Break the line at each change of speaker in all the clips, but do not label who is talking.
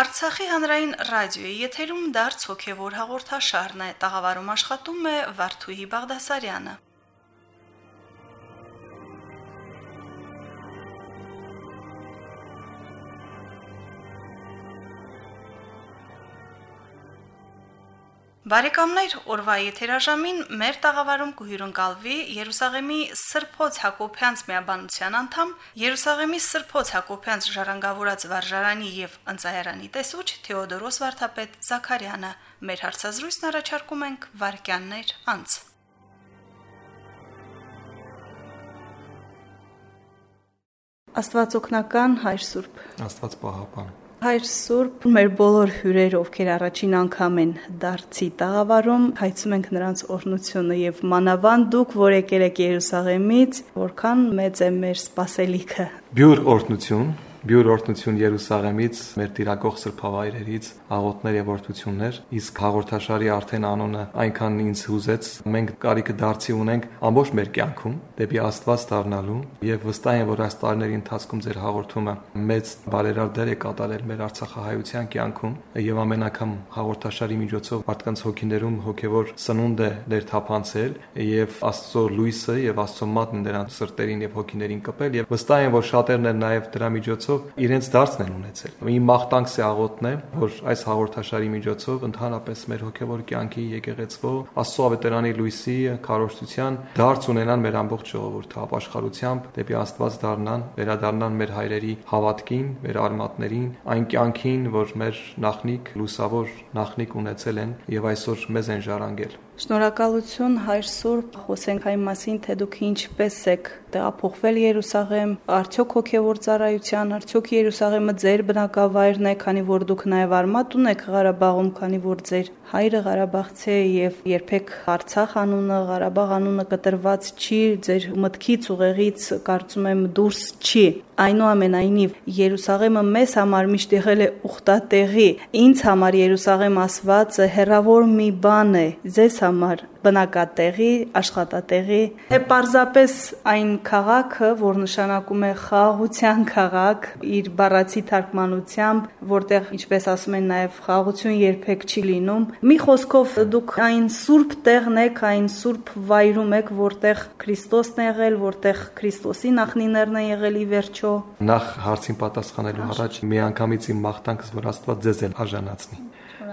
Արցախի հանրային ռադիոյի եթերում դարձ հոգևոր հաղորդաշարն է։ Տաղավարում աշխատում է Վարդուհի Բաղդասարյանը։ Բարեկամներ, օրվա եթերաժամին մեր տաղավարում կհյուրընկալվի Երուսաղեմի Սրբոց Հակոբյանց միաբանության անդամ, Երուսաղեմի Սրբոց Հակոբյանց ժառանգավորած վարժարանի եւ ընծայարանի տեսուչ Թեոդորոս Վարդապետ Զաքարյանը։ Մեր հարցազրույցն առաջարկում ենք վարքյաններ անց։ Աստվածօգնական հայր Սուրբ
Աստված պահապան
Հայր Սուրբ, մեր բոլոր հյուրեր, ովքեր առաջին անգամ են դարձի տաղավարում, հայցում ենք նրանց օրհնությունը եւ մանավանդ դուք, որ եկել եք Երուսաղեմից, որքան մեծ է մեր սպասելիքը։
Բյուր օրհնություն Բյուր օրհնություն Երուսաղեմից, մեր տիրակող սրբավայրերից, աղոթներ եւ օրհնություններ։ Իսկ հաղորդաշարի արդեն անոնը այնքան ինձ հուզեց, մենք կարիքը դարձի ունենք ամբողջ մեր կյանքում դեպի Աստված դառնալու եւ վստահ եմ, որ այս տարիների ընթացքում ձեր հաղորդումը մեծ բարերար դեր է կատարել մեր Արցախահայության կյանքում եւ ամեն անգամ հաղորդաշարի միջոցով մարդկանց հոգիներում հոգեվոր սնունդ է ներթափանցել եւ Աստծո լույսը եւ Աստծո մատն նրանց սրտերին եւ հոգիներին կպել եւ վստահ եմ, որ շատերն են նաեւ դրա միջոցով միջոցով իրենց դարձն են ունեցել։ Իմ մաղթանք սեաղոտն է, որ այս հաղորդաշարի միջոցով ընդհանրապես մեր հոգևոր կյանքի եկեղեցվո Աստծո ավետարանի լույսի քարոշցության դարձ ունենան մեր ամբողջ ժողովուրդը ապաշխարությամբ դեպի Աստված դառնան, վերադառնան մեր հայրերի հավատքին, մեր արմատներին, այն կյանքին, որ մեր նախնիկ լուսավոր նախնիկ ունեցել են եւ այսօր մեզ են ժառանգել։
Շնորհակալություն Հայր Սուրբ, խոսենք այն մասին, թե դուք ինչպես եք տեղափոխվել Երուսաղեմ, արդյոք հոգևոր ծառայության, արդյոք Երուսաղեմը ձեր բնակավայրն է, քանի որ դուք նաև արմատ ունեք Ղարաբաղում, քանի որ ձեր հայրը Ղարաբաղցի է եւ երբեք Արցախ անունը, Ղարաբաղ անունը կտրված չի, ձեր մտքից ուղեղից կարծում եմ դուրս չի։ Այնուամենայնիվ Երուսաղեմը մեզ համար միշտ եղել է ուխտատեղի։ Ինձ համար Երուսաղեմ ասվածը հերավոր մի բան է, ձեզ համար բնակատեղի, աշխատատեղի, թե պարզապես այն քաղաքը, որ նշանակում է խաղաղության քաղաք, իր բառացի թարգմանությամբ, որտեղ ինչպես ասում են նաև խաղաղություն երբեք չի լինում։ Մի խոսքով դուք այն սուրբ տեղն եք, այն սուրբ վայրում եք, որտեղ Քրիստոսն է եղել, որտեղ Քրիստոսի նախնիներն են եղել ի վերջո։
Նախ հարցին պատասխանելու առաջ մի անգամից իմ մաղթանքս որ Աստված ձեզ էլ արժանացնի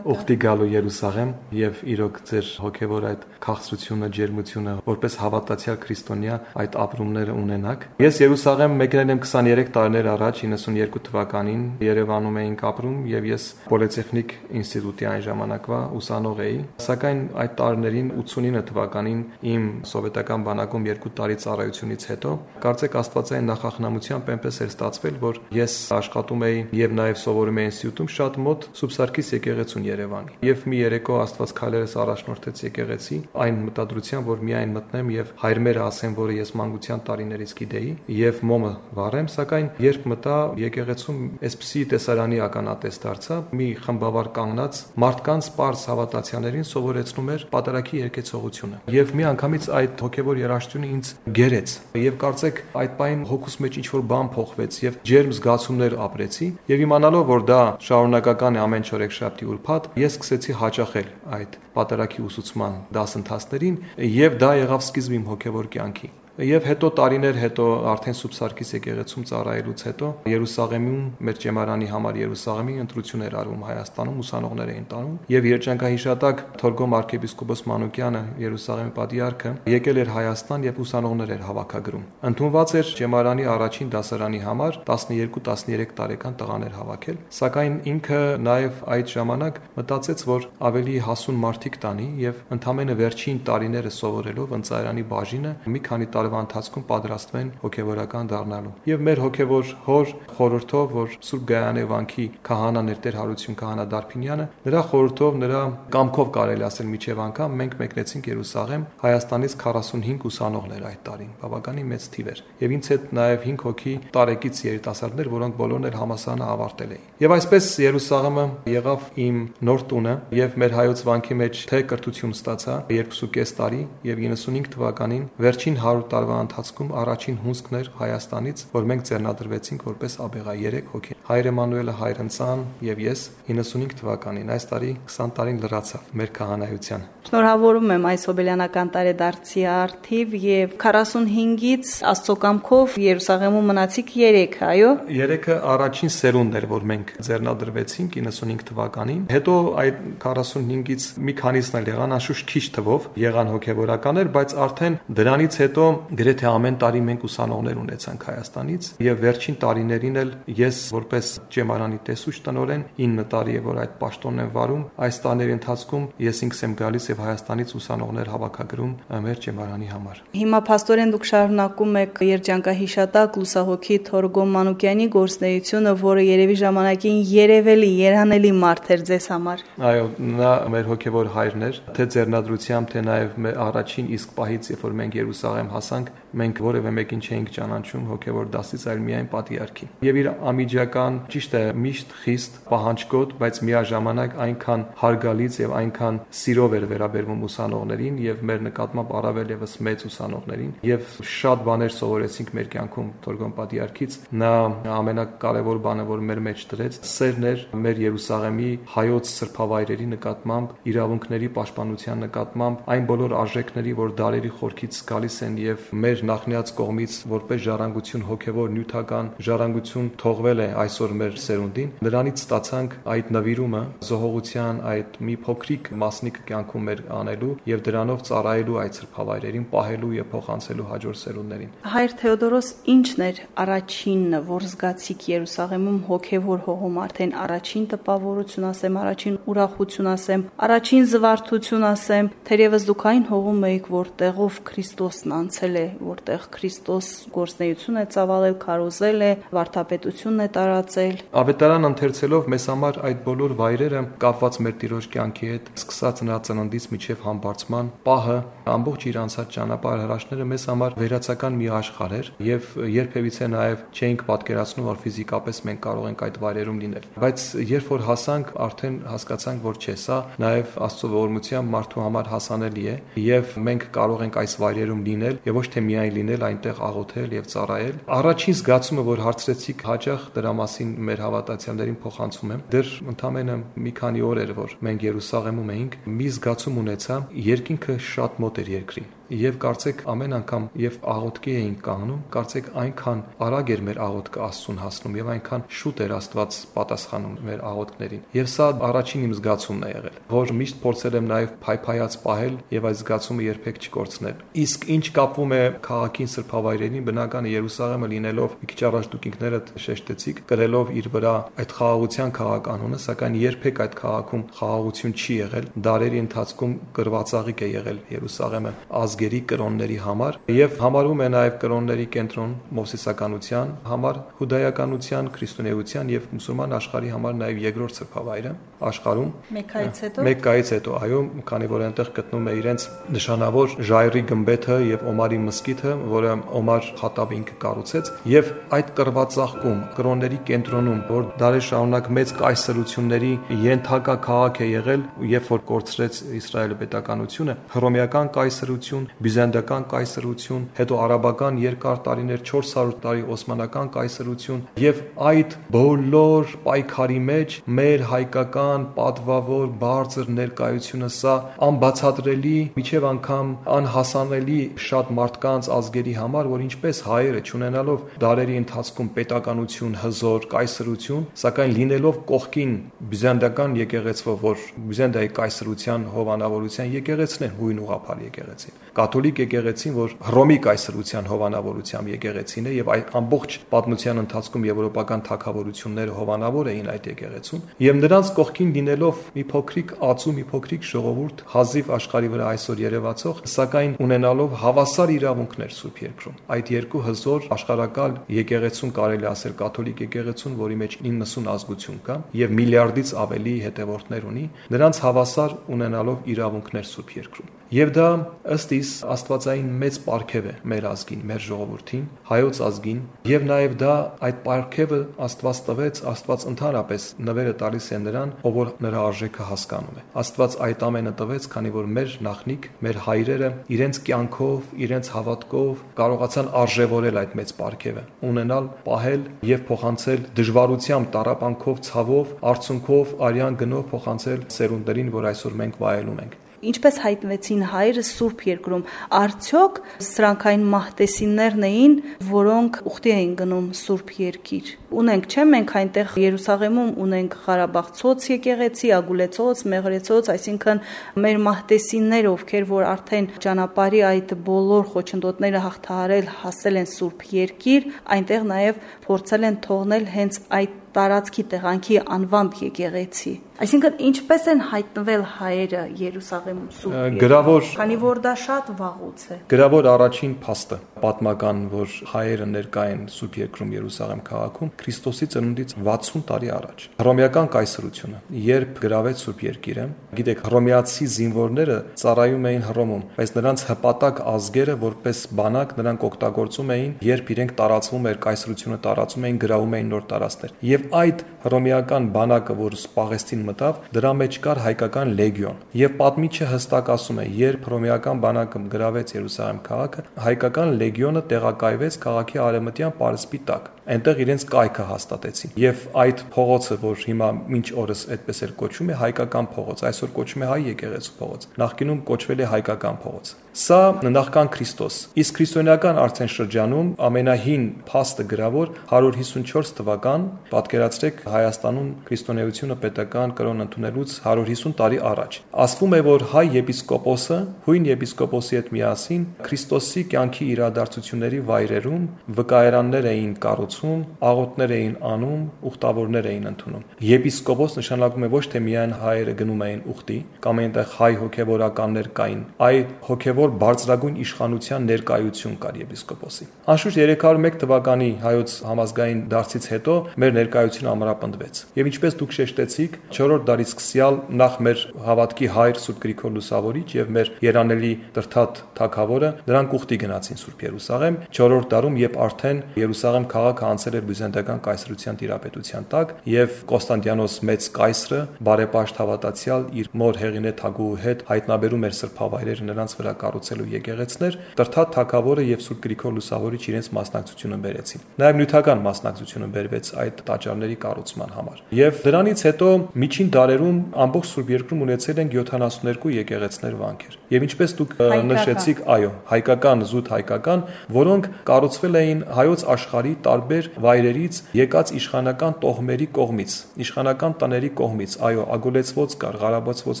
ուխտի գալու Երուսաղեմ եւ իրոք ձեր հոգեվոր այդ քաղցրությունը, ջերմությունը, որպես հավատացյալ քրիստոնյա այդ ապրումները ունենաք։ Ես Երուսաղեմ մեկնել եմ 23 տարիներ առաջ 92 թվականին Երևանում էինք ապրում եւ ես Պոլիտեխնիկ ինստիտուտի այն ժամանակվա ուսանող էի։ Սակայն այդ տարիներին 89 թվականին իմ սովետական բանակում երկու տարի ծառայությունից հետո կարծեք Աստվածային նախախնամությամբ այնպես էր ստացվել, որ ես աշխատում էի եւ նաեւ սովորում էի ինստիտուտում շատ մոտ Սուբսարկիս եկեղեցուն Երևանի։ Եվ մի երեկո Աստված քալերս առաջնորդեց եկեղեցի այն մտադրությամբ, որ միայն մտնեմ եւ հայրմերը ասեմ, որը ես մանկության տարիներից գիտեի, եւ մոմը վառեմ, սակայն երբ մտա եկեղեցում այսպիսի տեսարանի ականատես դարձա, մի խմբավար կանգնած մարդկանց པարս հավատացյալներին սովորեցնում էր պատարակի երկեցողությունը։ Եվ մի անգամից այդ հոգեվոր երաշխությունը ինձ գերեց։ Եվ կարծեք այդ պայն հոգուս մեջ ինչ որ բան փոխվեց եւ ջերմ զգացումներ ապրեցի եւ իմանալով որ դա շարունակական է ամեն չորեքշաբթի ուրբաթ շաբաթ ես սկսեցի հաճախել այդ պատարակի ուսուցման դասընթացներին եւ դա եղավ սկիզբը իմ հոգեվոր կյանքի Եվ հետո տարիներ հետո արդեն Սուբսարկիս եկեղեցում ծառայելուց հետո Երուսաղեմում մեր ճեմարանի համար Երուսաղեմի ընտրություն էր արվում Հայաստանում ուսանողներ էին տանում եւ երջանկահիշատակ Թորգոմ arczepiskopos Մանուկյանը Երուսաղեմի պատիարքը եկել էր Հայաստան եւ ուսանողներ էր հավաքագրում։ Ընդունված էր ճեմարանի առաջին դասարանի համար 12-13 տարեկան տղաներ հավաքել, սակայն ինքը նաեւ այդ ժամանակ մտածեց, որ ավելի հասուն մարդիկ տանի եւ ընդամենը վերջին տարիները սովորելով ընծայրանի բաժինը մի քանի տարի տարվա ընթացքում պատրաստվեն հոգևորական դառնալու։ Եվ մեր հոգևոր հոր խորհրդով, որ Սուրբ Գայանե վանքի քահանան էր Տեր Հարություն քահանա Դարփինյանը, նրա խորհրդով, նրա կամքով կարելի ասել միջև անգամ մենք մեկնեցինք Երուսաղեմ Հայաստանից 45 ուսանողներ այդ տարին, բավականին մեծ թիվ էր։ Եվ ինձ հետ նաև 5 հոգի տարեկից երիտասարդներ, որոնք բոլորն էլ համասարանը ավարտել էին։ Եվ այսպես Երուսաղեմը եղավ իմ նոր տունը եւ մեր հայոց վանքի մեջ թե կրթություն ստացա 2.5 տարի եւ 95 թվականին վերջին 100 տարվա ընթացքում առաջին հունսկն էր Հայաստանից, որ մենք ձեռնադրվեցինք որպես աբեղա 3 հոգի։ Հայր Էմանուելը Հայրընծան եւ ես 95 թվականին այս տարի 20 տարին լրացավ մեր քահանայության։
Շնորհավորում եմ այս հոբելյանական տարեդարձի արթիվ եւ 45-ից Աստծո կամքով Երուսաղեմում մնացիք 3, այո։
3-ը առաջին սերունդն էր, որ մենք ձեռնադրվեցինք 95 թվականին։ Հետո այդ 45-ից մի քանիսն էլ եղան անշուշտ քիչ թվով, եղան հոգեվորականներ, բայց արդեն դրանից հետո գրեթե ամեն տարի մենք ուսանողներ ունեցանք Հայաստանից եւ վերջին տարիներին էլ ես որպես ճեմարանի տեսուչ տնորեն 9 տարի է որ այդ պաշտոնն եմ վարում, այս տարիների ընթացքում ես ինքս եմ գալիս եւ Հայաստանից ուսանողներ հավաքագրում մեր ճեմարանի համար։
Հիմա փաստորեն դուք շարունակում եք երջանկահիշատակ լուսահոգի Թորգոմ Մանուկյանի գործնեությունը, որը երևի ժամանակին երևելի, երանելի մարդ էր ձեզ համար։
Այո, նա մեր հոգևոր հայրն էր, թե ձեռնադրությամբ, թե նաև մեր առաջին իսկ պահից, երբ որ մենք Երուսաղեմ հասանք, Anfang մենք որևէ մեկին չէինք ճանաչում հոգևոր դասից, այլ միայն պատիարքի։ Եվ իր ամիջական, ճիշտ է, միշտ խիստ պահանջկոտ, բայց միաժամանակ այնքան հարգալից եւ այնքան սիրով էր վերաբերվում ուսանողներին եւ մեր նկատմամբ առավել եւս մեծ ուսանողներին եւ շատ բաներ սովորեցինք մեր կյանքում Թորգոն Պատիարքից նա ամենակարևոր բանը որ մեր մեջ դրեց սերն էր մեր Երուսաղեմի հայոց սրբավայրերի նկատմամբ իրավունքների պաշտպանության նկատմամբ այն բոլոր արժեքների որ դարերի խորքից գալիս են եւ մեր նախնյաց կողմից որպես ժառանգություն հոգեվոր նյութական ժառանգություն թողվել է այսօր մեր սերունդին նրանից ստացանք այդ նվիրումը զոհողության այդ մի փոքրիկ մասնիկ կյանքում մեր անելու եւ դրանով ծառայելու այդ սրբավայրերին, պահելու եւ փոխանցելու հաջորդ սերունդներին։
Հայր Թեոդորոս, ի՞նչն էր առաջինը, որ զգացիք Երուսաղեմում հոգեվոր հողում արդեն առաջին տպավորություն ասեմ, առաջին ուրախություն ասեմ, առաջին զվարթություն ասեմ, թերևս դուք այն հողում եք, որտեղով Քրիստոսն անցել է, որտեղ Քրիստոս գործնեություն է ծավալել, քարոզել է, վարդապետությունն է տարածել։
Ավետարան ընթերցելով մեզ համար այդ բոլոր վայրերը կապված մեր տիրոջ կյանքի հետ, սկսած նրա ծննդից միջև համբարձման պահը, ամբողջ իր անցած ճանապարհ հրաշները մեզ համար վերացական մի աշխարհ էր եւ երբևիցե նաեւ չէինք պատկերացնում, որ ֆիզիկապես մենք կարող ենք այդ վայրերում լինել։ Բայց երբ որ հասանք, արդեն հասկացանք, որ չէ, սա նաեւ Աստծո ողորմությամբ մարդու համար հասանելի է եւ մենք կարող ենք այս վայրերում լինել եւ ոչ թե միայն լինել այնտեղ աղոթել եւ ծառայել։ Առաջին զգացումը, որ հարցրեցիք հաջող դրա մասին մեր հավատացյալներին փոխանցում եմ։ Դեռ ընդամենը մի քանի օր էր, որ մենք Երուսաղեմում էինք, մի զգացում ունեցա, երկինքը շատ մոտ էր երկրին եւ կարծեք ամեն անգամ եւ աղոթքի էինք կանգնում, կարծեք այնքան արագ էր մեր աղոթքը Աստծուն հասնում եւ այնքան շուտ էր Աստված պատասխանում մեր աղոթքներին։ Եվ սա առաջին իմ զգացումն է եղել, որ միշտ փորձել եմ նաեւ փայփայած պահել եւ այդ զգացումը երբեք չկորցնել։ Իսկ ինչ կապվում է քաղաքին սրբավայրերին, բնական է Երուսաղեմը լինելով մի քիչ առաջ դուք ինքներդ շեշտեցիք, կրելով իր վրա այդ խաղաղության քաղաքանունը, սակայն երբեք այդ քաղաքում խաղաղություն չի եղել։ Դարերի ընթացքում կրվածաղիկ է եղել Երուսաղեմը ազգ ազգերի կրոնների համար եւ համարում է նաեւ կրոնների կենտրոն մովսիսականության համար, հուդայականության, քրիստոնեության եւ մուսուլման աշխարհի համար նաեւ երկրորդ սրբավայրը աշխարհում։
Մեքքայից հետո։
Մեքքայից հետո, այո, քանի որ այնտեղ գտնում է իրենց նշանավոր Ժայրի գմբեթը եւ Օմարի մսկիթը, որը Օմար Խատաբը ինքը կառուցեց, եւ այդ կրվածախքում, կրոնների կենտրոնում, որ դարեր շարունակ մեծ կայսրությունների ենթակա քաղաք է եղել, երբ որ կորցրեց Իսրայելը պետականությունը, հռոմեական կայսրություն, բյուզանդական կայսրություն, հետո արաբական երկար տարիներ 400 տարի օսմանական կայսրություն եւ այդ բոլոր պայքարի մեջ մեր հայկական պատվավոր բարձր ներկայությունը սա անբացատրելի, միջև անգամ անհասանելի շատ մարդկանց ազգերի համար, որ ինչպես հայերը ճանենալով դարերի ընթացքում պետականություն, հզոր կայսրություն, սակայն լինելով կողքին բյուզանդական եկեղեցվով, որ բյուզանդիայի կայսրության հովանավորության եկեղեցն է հույն ուղափար եկեղեցին կաթոլիկ եկեղեցին, որ Հռոմի կայսրության հովանավորությամբ եկեղեցին է եւ այդ ամբողջ պատմության ընթացքում եվրոպական թակավորությունները հովանավոր էին այդ եկեղեցուն եւ նրանց կողքին լինելով մի փոքրիկ ածու, մի փոքրիկ ժողովուրդ հազիվ աշխարի վրա այսօր երևացող, սակայն ունենալով հավասար իրավունքներ Սուրբ Երկրում։ Այդ երկու հզոր աշխարակալ եկեղեցուն կարելի ասել կաթոլիկ եկեղեցուն, որի մեջ 90 ազգություն կա եւ միլիարդից ավելի հետևորդներ ունի, նրանց հավասար ունենալով իրավունքներ Սուրբ Երկրում։ Եվ դա ըստ իս Աստվածային մեծ պարգև է մեր ազգին, մեր ժողովրդին, հայոց ազգին, եւ նաեւ դա այդ պարգևը Աստված տվեց, Աստված ընդհանրապես նվերը տալիս է նրան, ով որ նրա արժեքը հասկանում է։ Աստված այդ ամենը տվեց, քանի որ մեր նախնիկ, մեր հայրերը իրենց կյանքով, իրենց հավատքով կարողացան արժևորել այդ մեծ պարգևը, ունենալ, պահել եւ փոխանցել դժվարությամբ, տարապանքով, ցավով, արցունքով, արյան գնով փոխանցել սերունդերին, որ այսօր մենք վայելում ենք
ինչպես հայտնվեցին հայրը Սուրբ Երկրում։ Արդյոք սրանք այն մահտեսիններն էին, որոնք ուխտի էին գնում Սուրբ Երկիր։ Ունենք, չէ՞, մենք այնտեղ Երուսաղեմում ունենք Ղարաբաղցոց եկեղեցի, Ագուլեցոց, Մեղրեցոց, այսինքն մեր մահտեսինները, ովքեր որ արդեն ճանապարհի այդ բոլոր խոչընդոտները հաղթահարել հասել են Սուրբ Երկիր, այնտեղ նաև փորձել են թողնել հենց այդ տարածքի տեղանքի անվամբ եկեղեցի։ Այսինքն ինչպես են հայտնվել հայերը Երուսաղեմում Սուրբ
Գրավոր,
քանի որ դա շատ վաղուց է։
Գրավոր առաջին փաստը պատմական, որ հայերը ներկա են Սուրբ Երկրում Երուսաղեմ քաղաքում Քրիստոսի ծնունդից 60 տարի առաջ։ Հռոմեական կայսրությունը, երբ գրավեց Սուրբ Երկիրը, գիտեք, հռոմեացի զինվորները ծառայում էին Հռոմում, բայց նրանց հպատակ ազգերը որպես բանակ նրանք օգտագործում էին, երբ իրենք տարածվում էր կայսրությունը տարածում էին, գրավում էին նոր տարածքներ։ Եվ այդ հռոմեական բանակը, որ Պաղեստին մտավ, դրա մեջ կար հայկական լեգիոն։ Եվ պատմիչը հստակ ասում է, երբ հռոմեական բանակը գրավեց Երուսաղեմ քաղաքը, հայկական լեգիոնը տեղակայվեց քաղաքի արևմտյան պարսպի տակ այնտեղ իրենց կայքը հաստատեցին։ Եվ այդ փողոցը, որ հիմա մինչ օրս այդպես էլ կոչվում է հայկական փողոց, այսօր կոչվում է հայ եկեղեցու փողոց։ Նախկինում կոչվել է հայկական փողոց։ Սա նախքան Քրիստոս։ Իսկ քրիստոնեական արդեն շրջանում ամենահին փաստը գրավոր 154 թվական, պատկերացրեք Հայաստանում քրիստոնեությունը պետական կրոն ընդունելուց 150 տարի առաջ։ Ասվում է, որ հայ եպիսկոպոսը հույն եպիսկոպոսի հետ միասին Քրիստոսի կյանքի իրադարձությունների վայրերում վկայարաններ էին կառուցում կառուցում, աղոթներ էին անում, ուխտավորներ էին ընդունում։ Եպիսկոպոս նշանակում է ոչ թե միայն հայերը գնում էին ուխտի, կամ այնտեղ հայ հոգևորականներ կային, այլ հոգևոր բարձրագույն իշխանության ներկայություն կար եպիսկոպոսի։ Անշուշտ 301 թվականի հայոց համազգային դարձից հետո մեր ներկայությունը ամրապնդվեց։ Եվ ինչպես դուք շեշտեցիք, 4-րդ դարից սկսյալ նախ մեր հավատքի հայր Սուրբ Գրիգոր Լուսավորիչ եւ մեր երանելի Տրթատ Թագավորը նրանք ուխտի գնացին Սուրբ Երուսաղեմ 4-րդ դարում, երբ արդեն Երուսաղեմ քաղաքը անցել էր բյուզանդական կայսրության տիրապետության տակ եւ Կոստանդիանոս մեծ կայսրը բարեպաշտ հավատացյալ իր մոր Հեղինե Թագուհու հետ հայտնաբերում էր սրբավայրերը նրանց վրա կառուցելու եկեղեցներ, Տրթատ թագավորը եւ Սուրբ Գրիգոր Լուսավորիչ իրենց մասնակցությունը բերեցին։ Նաեւ նյութական մասնակցությունը բերվեց այդ տաճարների կառուցման համար։ Եվ դրանից հետո միջին դարերում ամբողջ Սուրբ Երկրում ունեցել են 72 եկեղեցներ վանքեր։ Եվ ինչպես դուք նշեցիք, այո, հայկական, զուտ հայկական, որոնք կառուցվել էին հայոց աշխարհի տարբեր տարբեր վայրերից եկած իշխանական տոհմերի կողմից, իշխանական տների կողմից, այո, ագոլեցված կար, ղարաբացված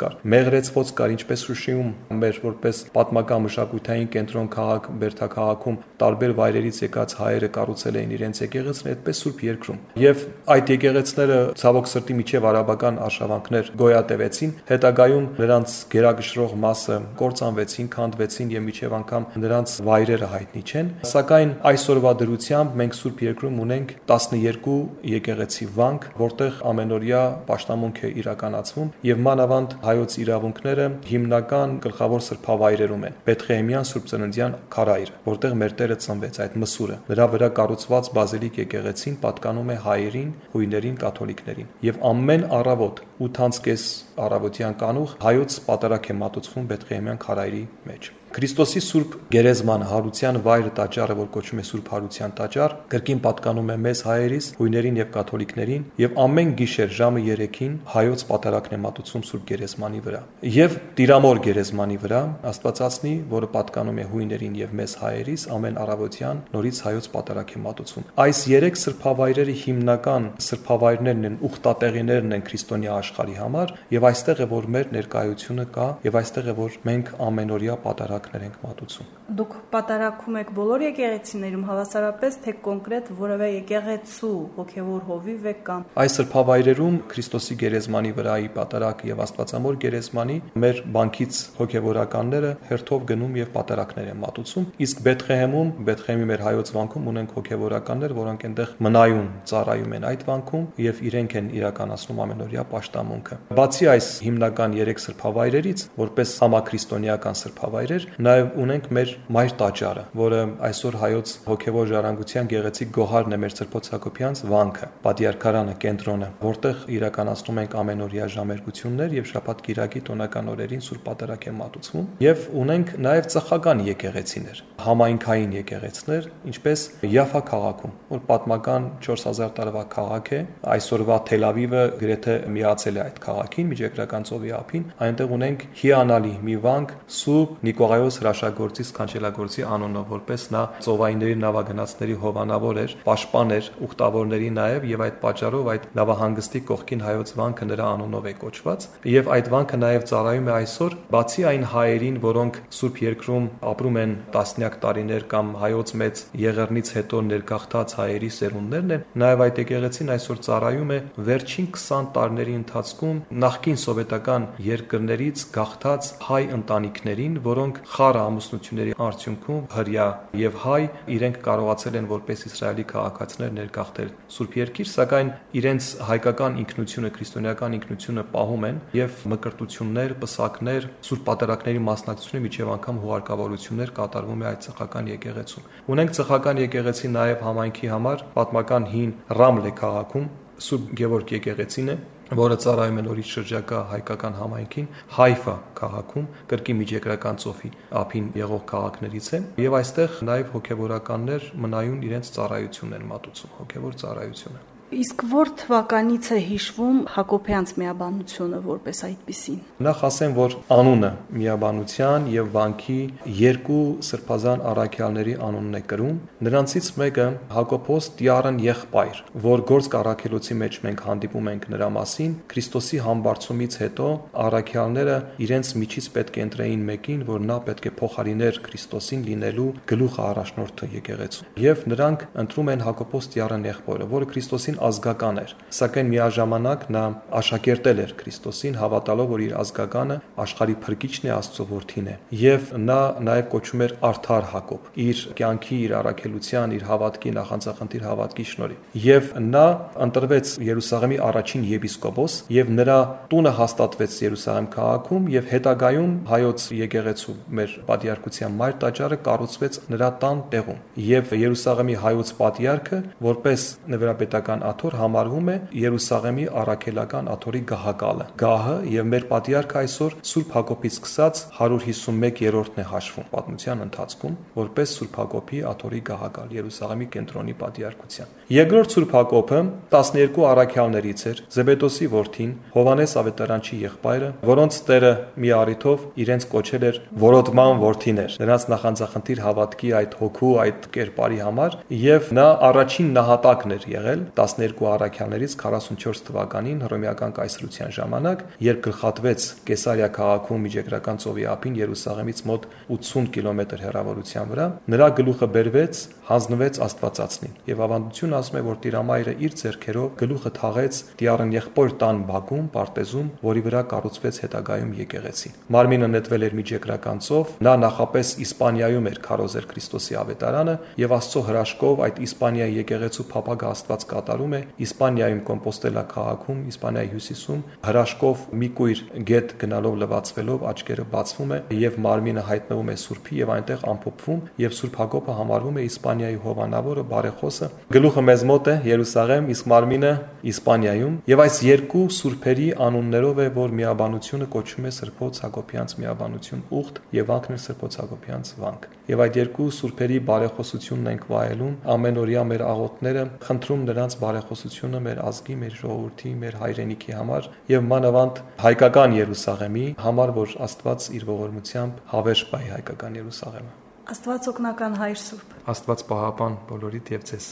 կար, մեղրեցված կար, ինչպես Շուշիում մեր որպես պատմական մշակութային կենտրոն քաղաք Բերթաքաղաքում տարբեր վայրերից եկած հայերը կառուցել էին իրենց եկեղեցին, այդպես Սուրբ Երկրում։ Եվ այդ եկեղեցները ցավոք սրտի միջև արաբական արշավանքներ գոյատևեցին, հետագայում նրանց գերագշրող մասը կործանվեցին, քանդվեցին եւ միջև անգամ նրանց վայրերը հայտնի չեն։ Սակայն այսօրվա դրությամբ մենք Սուրբ Երկրում երկրում ունենք 12 եկեղեցի վանք, որտեղ ամենօրյա պաշտամունք է իրականացվում եւ մանավանդ հայոց իրավունքները հիմնական գլխավոր սրբավայրերում են։ Բեթխեհեմյան Սուրբ Ծննդյան քարայրը, որտեղ մեր Տերը ծնվեց այդ մսուրը։ Նրա վրա կառուցված բազիլիկ եկեղեցին պատկանում է հայերին, հույներին, կաթոլիկներին։ Եվ ամեն առավոտ 8-ից առավոտյան կանուխ հայոց պատարակ է մատուցվում Բեթխեհեմյան քարայրի մեջ։ Քրիստոսի Սուրբ Գերեզման հարության վայրը տաճարը, որ կոչվում է Սուրբ Հարության տաճար, կրկին պատկանում է մեզ հայերիս, հույներին եւ կաթոլիկներին, եւ ամեն գիշեր ժամը 3-ին հայոց պատարակն է մատուցում Սուրբ Գերեզմանի վրա։ Եվ Տիրամոր Գերեզմանի վրա Աստվածածնի, որը պատկանում է հույներին եւ մեզ հայերիս, ամեն առավոտյան նորից հայոց պատարակ է մատուցվում։ Այս 3 սրբավայրերը հիմնական սրբավայրներն են, ուխտատեղիներն են քրիստոնյա աշխարհի համար, եւ այստեղ է որ մեր ներկայությունը կա, եւ այստեղ է որ մենք ամենօրյա պատարակ պատարակներ ենք մատուցում։
Դուք պատարակում եք բոլոր եկեղեցիներում հավասարապես թե կոնկրետ որևէ եկեղեցու հոգևոր հովիվ եք կամ
Այս սրբավայրերում Քրիստոսի գերեզմանի վրայի պատարակ եւ Աստվածամոր գերեզմանի մեր բանկից հոգևորականները հերթով գնում եւ պատարակներ են մատուցում, իսկ Բեթղեհեմում, Բեթղեհեմի մեր հայոց վանքում ունենք հոգևորականներ, որոնք այնտեղ մնայուն ծառայում են այդ վանքում եւ իրենք են իրականացնում ամենօրյա պաշտամունքը։ Բացի այս հիմնական 3 սրբավայրերից, որպես համաքրիստոնեական սրբավայրեր, նաեւ ունենք մեր մայր տաճարը, որը այսօր հայոց հոգևոր ժառանգության գեղեցիկ գոհարն է մեր Սրբոց Հակոբյանց վանքը, Պատիարքարանը, կենտրոնը, որտեղ իրականացնում ենք ամենօրյա ժամերգություններ եւ շաբաթ կիրակի տոնական օրերին սուրբ պատարակ է մատուցվում եւ ունենք նաեւ ծխական եկեղեցիներ, համայնքային եկեղեցներ, ինչպես Յաֆա քաղաքում, որ պատմական 4000 տարվա քաղաք է, այսօրվա Թել Ավիվը գրեթե միացել է այդ քաղաքին, Միջերկրական ծովի ափին, այնտեղ ունենք հիանալի մի վանք Սուրբ Նիկողայոս հրաշագործի Սքանչելագործի անունով, որպես նա ծովայինների նավագնացների հովանավոր էր, պաշտպան էր ուխտավորների նաև եւ այդ պատճառով այդ նավահանգստի կողքին հայոց վանքը նրա անունով է կոչված եւ այդ վանքը նաև ծառայում է այսօր բացի այն հայերին, որոնք Սուրբ Երկրում ապրում են տասնյակ տարիներ կամ հայոց մեծ եղեռնից հետո ներգաղթած հայերի սերունդներն են, նաև այդ եկեղեցին այսօր ծառայում է վերջին 20 տարիների ընթացքում նախկին սովետական երկրներից գաղթած հայ ընտանիքներին, որոնք խառը ամուսնությունների արդյունքում հрья եւ հայ իրենք կարողացել են որպես իսրայելի քաղաքացիներ ներգաղթել Սուրբ Երկիր, սակայն իրենց հայկական ինքնությունը, քրիստոնեական ինքնությունը պահում են եւ մկրտություններ, պսակներ, Սուրբ Պատարակների մասնակցությունը միջև անգամ հուարկավորություններ կատարվում է այդ ցեղական եկեղեցում։ Ունենք ցեղական եկեղեցի նաեւ համայնքի համար պատմական հին Ռամլե քաղաքում Սուրբ Գևորգ եկեղեցին է, որը ծառայում է նորից շրջակա հայկական համայնքին Հայֆա քաղաքում կրկի միջեկրական ծովի ափին եղող քաղաքներից է եւ այստեղ նաեւ հոգեվորականներ մնայուն իրենց ծառայությունն են մատուցում հոգեվոր ծառայությունը
Իսկ որ թվականից է հիշվում Հակոբյանց միաբանությունը որպես այդպիսին։
Նախ ասեմ, որ անունը միաբանության եւ վանքի երկու սրբազան առաքյալների անունն է կրում։ Նրանցից մեկը Հակոբոս Տիարն եղբայր, որ գործ առաքելոցի մեջ մենք հանդիպում ենք նրա մասին, Քրիստոսի համբարձումից հետո առաքյալները իրենց միջից պետք է ընտրեին մեկին, որ նա պետք է փոխարիներ Քրիստոսին լինելու գլուխը առաջնորդը եկեղեցու։ Եվ նրանք ընտրում են Հակոբոս Տիարն եղբայրը, որը Քրիստոսին ազգական էր, սակայն միաժամանակ նա աշակերտել էր Քրիստոսին, հավատալով, որ իր ազգականը աշխարհի փրկիչն է, Աստծո որդին է։ Եվ նա նաև կոչվում էր Արթար Հակոբ, իր կյանքի, իր առաքելության, իր հավատքի նախանցախնդիր հավատքի շնորհիվ։ Եվ նա ընտրվեց Երուսաղեմի առաջին եպիսկոպոս, եւ նրա տունը հաստատվեց Երուսաղեմ քաղաքում եւ հետագայում հայոց եկեղեցու մեր պատիարքության մայր տաճարը կառուցվեց նրա տան տեղում։ Եվ Երուսաղեմի հայոց պատիարքը որպես նվերապետական աթոռ համարվում է Երուսաղեմի առաքելական աթոռի գահակալը։ Գահը եւ մեր պատիարքը այսօր Սուրբ Հակոբից սկսած 151-րդն է հաշվում պատմության ընթացքում, որպես Սուրբ Հակոբի աթոռի գահակալ Երուսաղեմի կենտրոնի պատիարքության։ Երկրորդ Սուրբ Հակոբը 12 առաքյալներից էր, Զեբեդոսի որդին, Հովանես Ավետարանչի եղբայրը, որոնց Տերը մի առիթով իրենց կոչել էր որոտման որդիներ։ Նրանց նախանձախնդիր հավատքի այդ հոգու, այդ կերպարի համար եւ նա առաջին նահատակն էր եղել 12 առաքյալներից 44 թվականին հռոմեական կայսրության ժամանակ, երբ գլխատվեց Կեսարիա քաղաքում Միջերկրական ծովի ափին Երուսաղեմից մոտ 80 կիլոմետր հեռավորության վրա, նրա գլուխը բերվեց, հանձնվեց Աստվածածնին։ Եվ ավանդություն ասում է, որ Տիրամայրը իր ձեռքերով գլուխը թաղեց Տիարն եղբոր տան Բաքում, Պարտեզում, որի վրա կառուցվեց հետագայում եկեղեցին։ Մարմինը նետվել էր Միջերկրական ծով, նա նախապես Իսպանիայում էր քարոզել Քրիստոսի ավետարանը եւ Աստծո հրաշքով այդ Իսպանիայի եկեղեցու փապագը Աստված կատարում է Իսպանիայում Կոմպոստելա քաղաքում, Իսպանիայի հյուսիսում հրաշքով մի կույր գետ գնալով լվացվելով աչքերը բացվում է եւ մարմինը հայտնվում է Սուրբի եւ այնտեղ ամփոփվում եւ Սուրբ Հակոբը համարվում է Իսպանիայի հովանավորը, բարեխոսը։ Գլուխը մեզ մոտ է Երուսաղեմ, իսկ մարմինը Իսպանիայում եւ այս երկու սուրբերի անուններով է որ միաբանությունը կոչվում է Սրբոց Հակոբյանց միաբանություն ուխտ եւ վանքն է Սրբոց Հակոբյանց վանք։ Եւ այդ երկու սուրբերի բարեխոսությունն ենք վայելում ամենօրյա մեր աղոթները, խնդրում նրանց բարեխոսությունը մեր ազգի, մեր ժողովրդի, մեր հայրենիքի համար եւ մանավանդ հայկական Երուսաղեմի համար, որ Աստված իր ողորմությամբ հավերժ բայ հայկական Երուսաղեմը։
Աստված օգնական հայր Սուրբ։
Աստված պահապան բոլորիդ եւ ձեզ։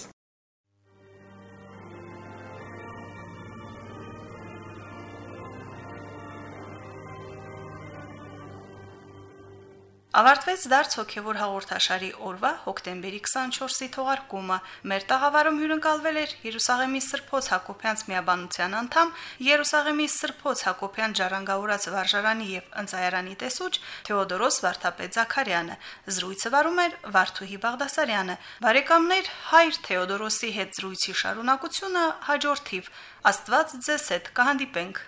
Ավարտվեց դարձ հոգևոր հաղորդաշարի օրվա հոկտեմբերի 24-ի թողարկումը։ Մեր տաղավարում հյուրընկալվել էր Երուսաղեմի Սրբոց Հակոբյանց միաբանության անդամ, Երուսաղեմի Սրբոց Հակոբյան Ժառանգավորած վարժարանի եւ ընծայարանի տեսուչ Թեոդորոս Վարդապետ Զաքարյանը։ Զրույցը վարում էր Վարդուհի Բաղդասարյանը։ Բարեկամներ, հայր Թեոդորոսի հետ զրույցի շարունակությունը հաջորդիվ։ Աստված ձեզ հետ կհանդիպենք։